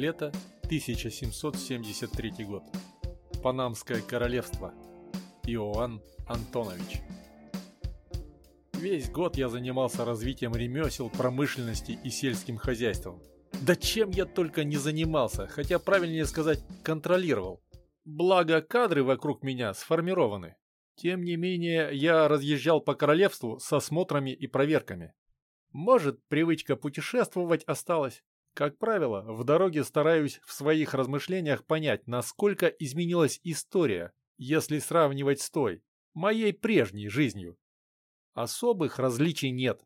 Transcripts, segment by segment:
Лето 1773 год. Панамское королевство. Иоанн Антонович. Весь год я занимался развитием ремесел, промышленности и сельским хозяйством. Да чем я только не занимался, хотя правильнее сказать, контролировал. Благо кадры вокруг меня сформированы. Тем не менее, я разъезжал по королевству с осмотрами и проверками. Может, привычка путешествовать осталась. Как правило, в дороге стараюсь в своих размышлениях понять, насколько изменилась история, если сравнивать с той, моей прежней жизнью. Особых различий нет.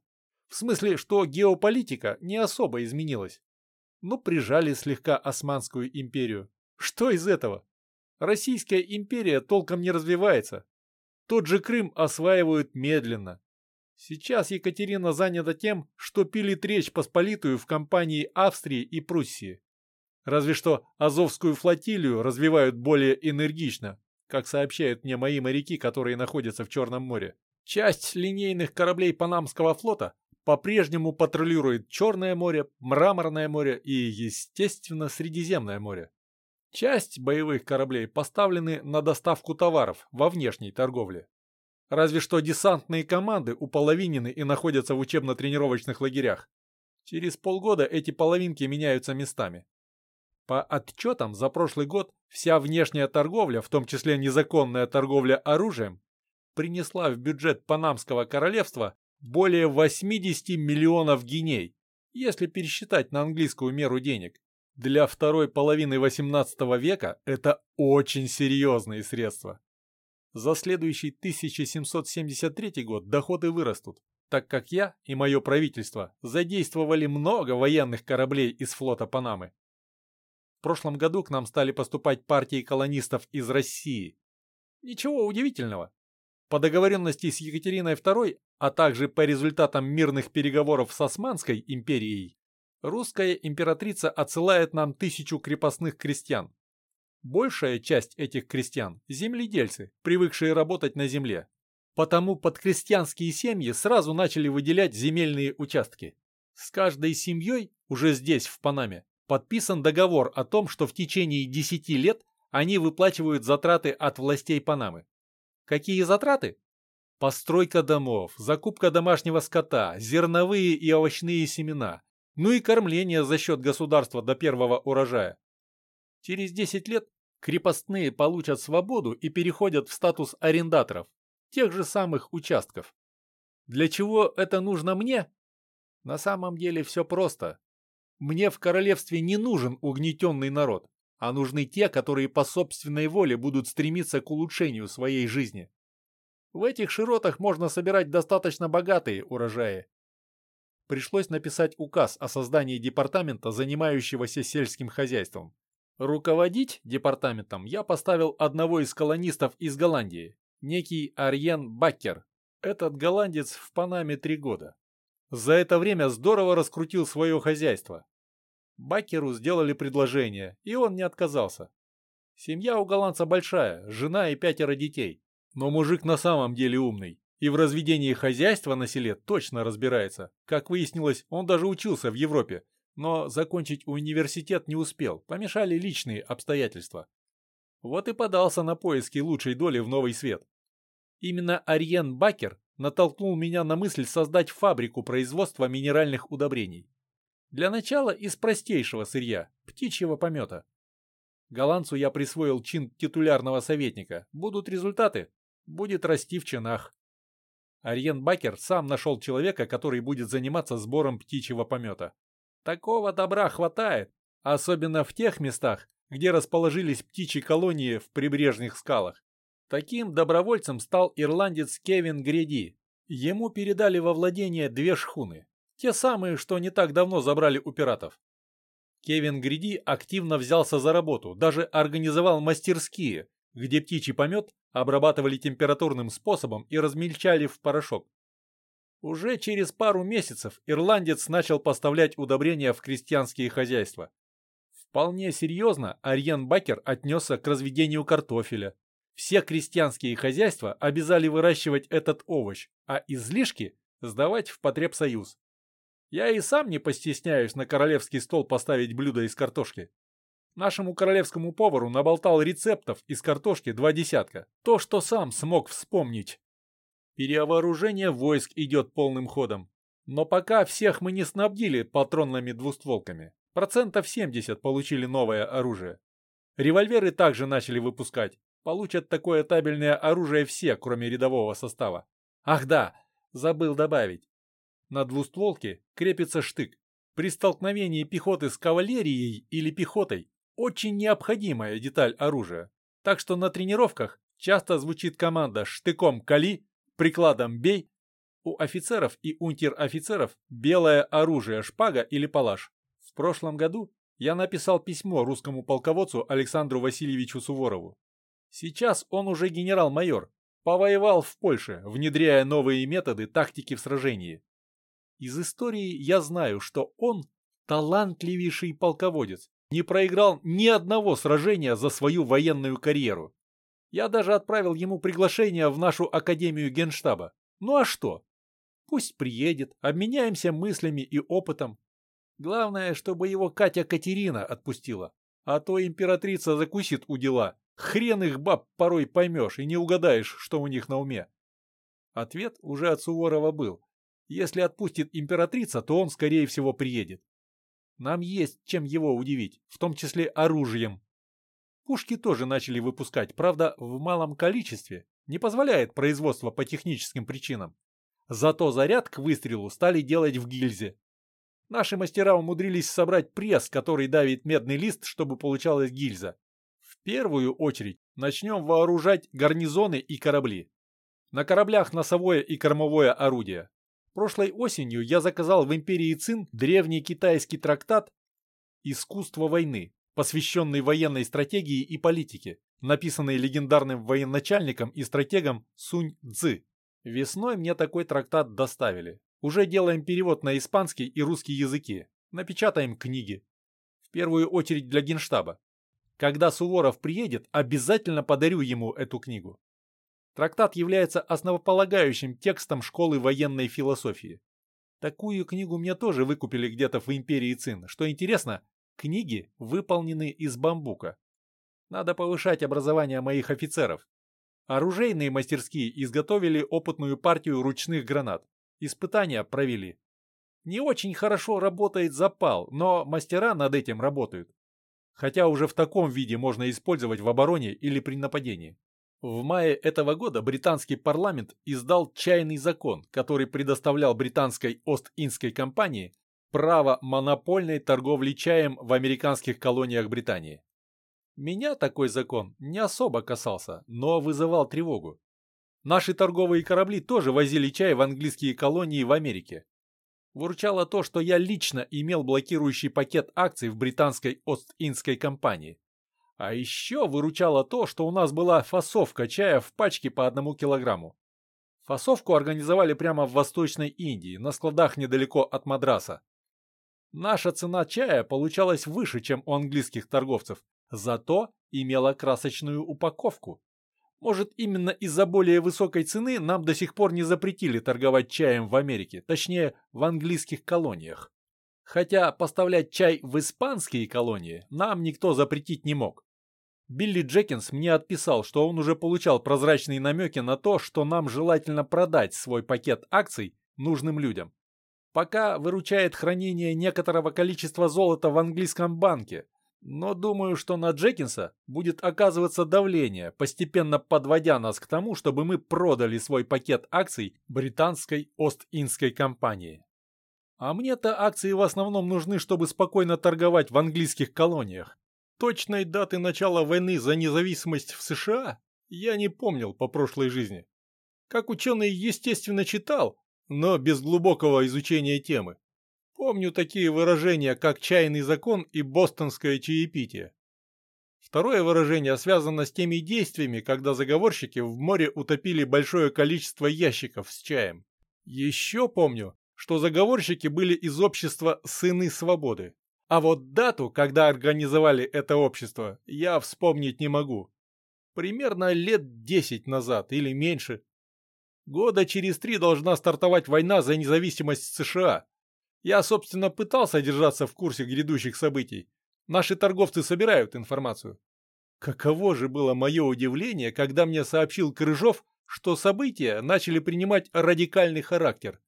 В смысле, что геополитика не особо изменилась. Ну, прижали слегка Османскую империю. Что из этого? Российская империя толком не развивается. Тот же Крым осваивают медленно. Сейчас Екатерина занята тем, что пилит Речь Посполитую в компании Австрии и Пруссии. Разве что Азовскую флотилию развивают более энергично, как сообщают мне мои моряки, которые находятся в Черном море. Часть линейных кораблей Панамского флота по-прежнему патрулирует Черное море, Мраморное море и, естественно, Средиземное море. Часть боевых кораблей поставлены на доставку товаров во внешней торговле. Разве что десантные команды уполовинены и находятся в учебно-тренировочных лагерях. Через полгода эти половинки меняются местами. По отчетам за прошлый год вся внешняя торговля, в том числе незаконная торговля оружием, принесла в бюджет Панамского королевства более 80 миллионов гиней, если пересчитать на английскую меру денег. Для второй половины 18 века это очень серьезные средства. За следующий 1773 год доходы вырастут, так как я и мое правительство задействовали много военных кораблей из флота Панамы. В прошлом году к нам стали поступать партии колонистов из России. Ничего удивительного. По договоренности с Екатериной II, а также по результатам мирных переговоров с Османской империей, русская императрица отсылает нам тысячу крепостных крестьян. Большая часть этих крестьян – земледельцы, привыкшие работать на земле. Потому под крестьянские семьи сразу начали выделять земельные участки. С каждой семьей, уже здесь, в Панаме, подписан договор о том, что в течение 10 лет они выплачивают затраты от властей Панамы. Какие затраты? Постройка домов, закупка домашнего скота, зерновые и овощные семена, ну и кормление за счет государства до первого урожая. Через 10 лет крепостные получат свободу и переходят в статус арендаторов, тех же самых участков. Для чего это нужно мне? На самом деле все просто. Мне в королевстве не нужен угнетенный народ, а нужны те, которые по собственной воле будут стремиться к улучшению своей жизни. В этих широтах можно собирать достаточно богатые урожаи. Пришлось написать указ о создании департамента, занимающегося сельским хозяйством. Руководить департаментом я поставил одного из колонистов из Голландии, некий Арьен Баккер. Этот голландец в Панаме три года. За это время здорово раскрутил свое хозяйство. Баккеру сделали предложение, и он не отказался. Семья у голландца большая, жена и пятеро детей. Но мужик на самом деле умный. И в разведении хозяйства на селе точно разбирается. Как выяснилось, он даже учился в Европе, но закончить университет не успел, помешали личные обстоятельства. Вот и подался на поиски лучшей доли в новый свет. Именно Ариен Бакер натолкнул меня на мысль создать фабрику производства минеральных удобрений. Для начала из простейшего сырья – птичьего помета. Голландцу я присвоил чин титулярного советника. Будут результаты – будет расти в чинах. Ариен Бакер сам нашел человека, который будет заниматься сбором птичьего помета. Такого добра хватает, особенно в тех местах, где расположились птичьи колонии в прибрежных скалах. Таким добровольцем стал ирландец Кевин Греди. Ему передали во владение две шхуны, те самые, что не так давно забрали у пиратов. Кевин Гриди активно взялся за работу, даже организовал мастерские, где птичий помет обрабатывали температурным способом и размельчали в порошок. Уже через пару месяцев ирландец начал поставлять удобрения в крестьянские хозяйства. Вполне серьезно Арьен Бакер отнесся к разведению картофеля. Все крестьянские хозяйства обязали выращивать этот овощ, а излишки сдавать в потребсоюз. Я и сам не постесняюсь на королевский стол поставить блюдо из картошки. Нашему королевскому повару наболтал рецептов из картошки два десятка. То, что сам смог вспомнить. Перевооружение войск идет полным ходом. Но пока всех мы не снабдили патронными двустволками. Процентов 70 получили новое оружие. Револьверы также начали выпускать. Получат такое табельное оружие все, кроме рядового состава. Ах да, забыл добавить. На двустволке крепится штык. При столкновении пехоты с кавалерией или пехотой очень необходимая деталь оружия. Так что на тренировках часто звучит команда «штыком кали», «прикладом бей». У офицеров и унтер-офицеров белое оружие, шпага или палаш. В прошлом году я написал письмо русскому полководцу Александру Васильевичу Суворову. Сейчас он уже генерал-майор, повоевал в Польше, внедряя новые методы тактики в сражении. Из истории я знаю, что он талантливейший полководец, не проиграл ни одного сражения за свою военную карьеру. Я даже отправил ему приглашение в нашу Академию Генштаба. Ну а что? Пусть приедет, обменяемся мыслями и опытом. Главное, чтобы его Катя Катерина отпустила. А то императрица закусит у дела. Хрен их баб порой поймешь и не угадаешь, что у них на уме. Ответ уже от Суворова был. Если отпустит императрица, то он, скорее всего, приедет. Нам есть чем его удивить, в том числе оружием. Пушки тоже начали выпускать, правда, в малом количестве. Не позволяет производство по техническим причинам. Зато заряд к выстрелу стали делать в гильзе. Наши мастера умудрились собрать пресс, который давит медный лист, чтобы получалась гильза. В первую очередь начнем вооружать гарнизоны и корабли. На кораблях носовое и кормовое орудие. Прошлой осенью я заказал в империи Цин древний китайский трактат «Искусство войны», посвященный военной стратегии и политике, написанный легендарным военачальником и стратегом Сунь Цзы. Весной мне такой трактат доставили. Уже делаем перевод на испанский и русский языки. Напечатаем книги. В первую очередь для генштаба. Когда Суворов приедет, обязательно подарю ему эту книгу. Трактат является основополагающим текстом школы военной философии. Такую книгу мне тоже выкупили где-то в империи Цин. Что интересно, книги выполнены из бамбука. Надо повышать образование моих офицеров. Оружейные мастерские изготовили опытную партию ручных гранат. Испытания провели. Не очень хорошо работает запал, но мастера над этим работают. Хотя уже в таком виде можно использовать в обороне или при нападении. В мае этого года британский парламент издал чайный закон, который предоставлял британской Ост-Индской компании право монопольной торговли чаем в американских колониях Британии. Меня такой закон не особо касался, но вызывал тревогу. Наши торговые корабли тоже возили чай в английские колонии в Америке. Выручало то, что я лично имел блокирующий пакет акций в британской Ост-Индской компании. А еще выручало то, что у нас была фасовка чая в пачке по одному килограмму. Фасовку организовали прямо в Восточной Индии, на складах недалеко от Мадраса. Наша цена чая получалась выше, чем у английских торговцев, зато имела красочную упаковку. Может, именно из-за более высокой цены нам до сих пор не запретили торговать чаем в Америке, точнее, в английских колониях. Хотя поставлять чай в испанские колонии нам никто запретить не мог. Билли Джекинс мне отписал, что он уже получал прозрачные намеки на то, что нам желательно продать свой пакет акций нужным людям. Пока выручает хранение некоторого количества золота в английском банке, но думаю, что на Джекинса будет оказываться давление, постепенно подводя нас к тому, чтобы мы продали свой пакет акций британской Ост-Индской компании. А мне-то акции в основном нужны, чтобы спокойно торговать в английских колониях. Точной даты начала войны за независимость в США я не помнил по прошлой жизни. Как ученый, естественно, читал, но без глубокого изучения темы. Помню такие выражения, как «чайный закон» и «бостонское чаепитие». Второе выражение связано с теми действиями, когда заговорщики в море утопили большое количество ящиков с чаем. Еще помню, что заговорщики были из общества «Сыны свободы». А вот дату, когда организовали это общество, я вспомнить не могу. Примерно лет десять назад или меньше. Года через три должна стартовать война за независимость США. Я, собственно, пытался держаться в курсе грядущих событий, Наши торговцы собирают информацию. Каково же было мое удивление, когда мне сообщил Крыжов, что события начали принимать радикальный характер.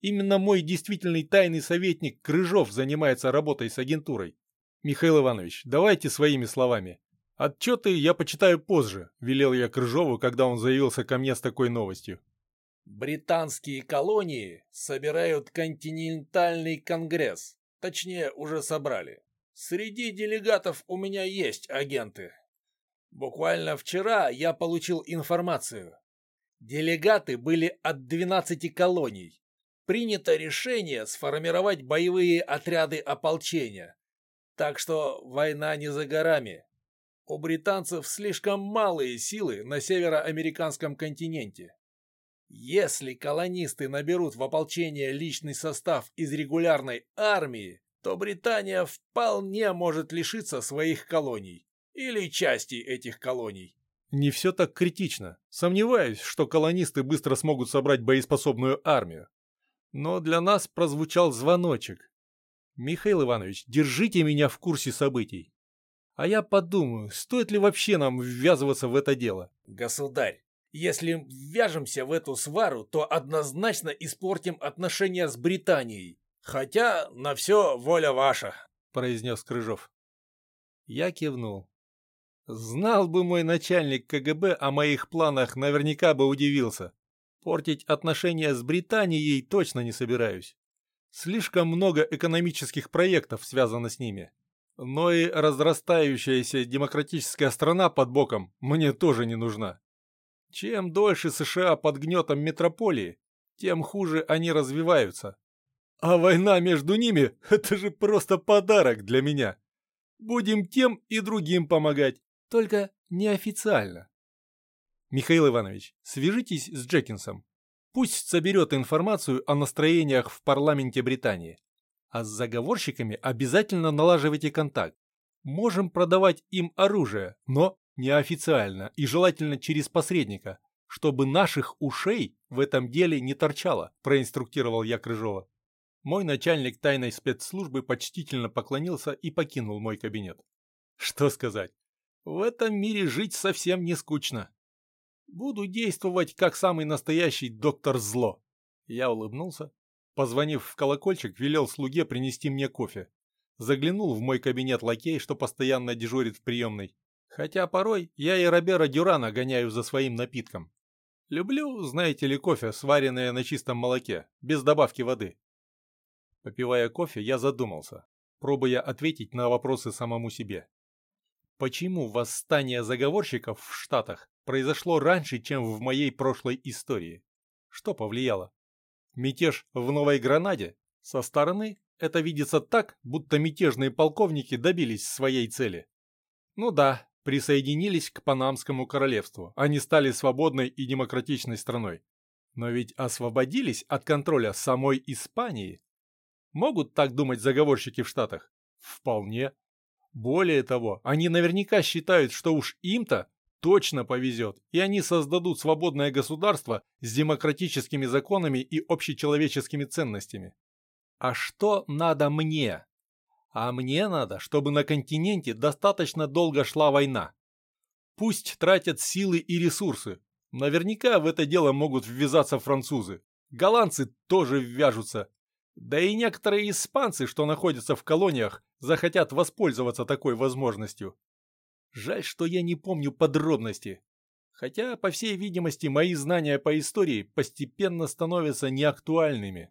Именно мой действительный тайный советник Крыжов занимается работой с агентурой. Михаил Иванович, давайте своими словами. Отчеты я почитаю позже, велел я Крыжову, когда он заявился ко мне с такой новостью. Британские колонии собирают континентальный конгресс. Точнее, уже собрали. Среди делегатов у меня есть агенты. Буквально вчера я получил информацию. Делегаты были от 12 колоний. Принято решение сформировать боевые отряды ополчения. Так что война не за горами. У британцев слишком малые силы на североамериканском континенте. Если колонисты наберут в ополчение личный состав из регулярной армии, то Британия вполне может лишиться своих колоний или части этих колоний. Не все так критично. Сомневаюсь, что колонисты быстро смогут собрать боеспособную армию. Но для нас прозвучал звоночек. Михаил Иванович, держите меня в курсе событий. А я подумаю, стоит ли вообще нам ввязываться в это дело. Государь, если ввяжемся в эту свару, то однозначно испортим отношения с Британией. Хотя на все воля ваша, произнес Крыжов. Я кивнул. Знал бы мой начальник КГБ о моих планах, наверняка бы удивился. Портить отношения с Британией точно не собираюсь. Слишком много экономических проектов связано с ними. Но и разрастающаяся демократическая страна под боком мне тоже не нужна. Чем дольше США под гнетом метрополии, тем хуже они развиваются. А война между ними – это же просто подарок для меня. Будем тем и другим помогать, только неофициально. Михаил Иванович, свяжитесь с Джекинсом. Пусть соберет информацию о настроениях в парламенте Британии. А с заговорщиками обязательно налаживайте контакт. Можем продавать им оружие, но неофициально и желательно через посредника, чтобы наших ушей в этом деле не торчало, проинструктировал я Крыжова. Мой начальник тайной спецслужбы почтительно поклонился и покинул мой кабинет. Что сказать? В этом мире жить совсем не скучно. Буду действовать как самый настоящий доктор зло. Я улыбнулся. Позвонив в колокольчик, велел слуге принести мне кофе. Заглянул в мой кабинет лакей, что постоянно дежурит в приемной. Хотя порой я и Робера Дюрана гоняю за своим напитком. Люблю, знаете ли, кофе, сваренное на чистом молоке, без добавки воды. Попивая кофе, я задумался, пробуя ответить на вопросы самому себе. Почему восстание заговорщиков в Штатах произошло раньше, чем в моей прошлой истории? Что повлияло? Мятеж в Новой Гранаде? Со стороны это видится так, будто мятежные полковники добились своей цели. Ну да, присоединились к Панамскому королевству, они стали свободной и демократичной страной. Но ведь освободились от контроля самой Испании. Могут так думать заговорщики в Штатах? Вполне. Более того, они наверняка считают, что уж им-то точно повезет, и они создадут свободное государство с демократическими законами и общечеловеческими ценностями. А что надо мне? А мне надо, чтобы на континенте достаточно долго шла война. Пусть тратят силы и ресурсы. Наверняка в это дело могут ввязаться французы. Голландцы тоже ввяжутся, да и некоторые испанцы, что находятся в колониях, захотят воспользоваться такой возможностью. Жаль, что я не помню подробности. Хотя, по всей видимости, мои знания по истории постепенно становятся неактуальными.